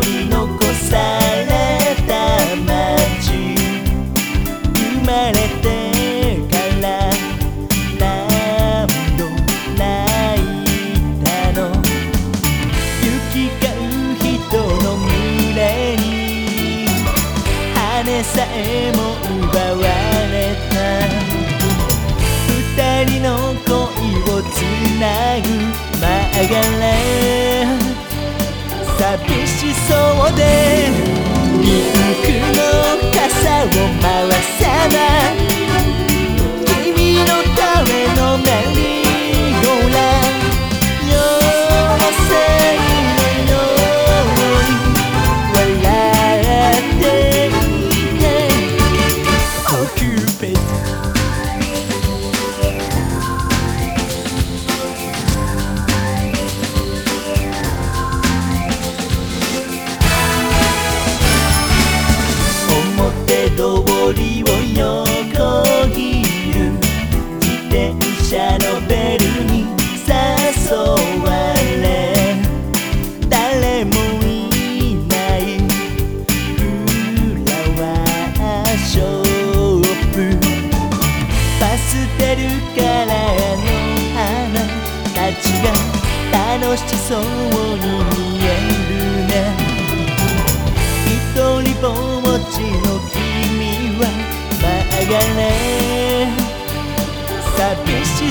り残された街。生まれてから何度泣いたの？行き交う人の群れに羽さえも奪われた。二人の恋をつなぐ曲がれ寂しそうで。ピンクの傘を回りを横切る自転車のベルに誘われ誰もいないフラワーショップ。パステルカラーの花たちが楽しそうに。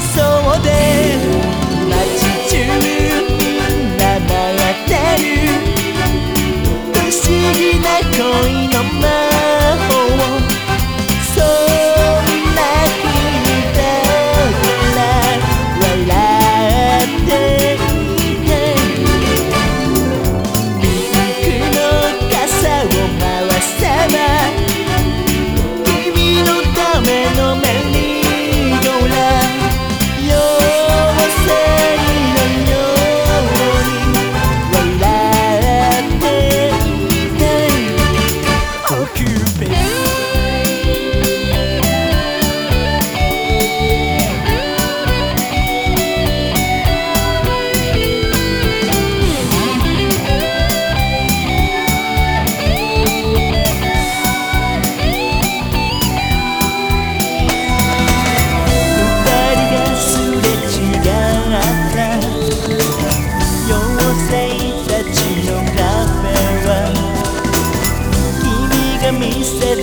そうで街中みんな回ってる。不思議な恋の前 mi se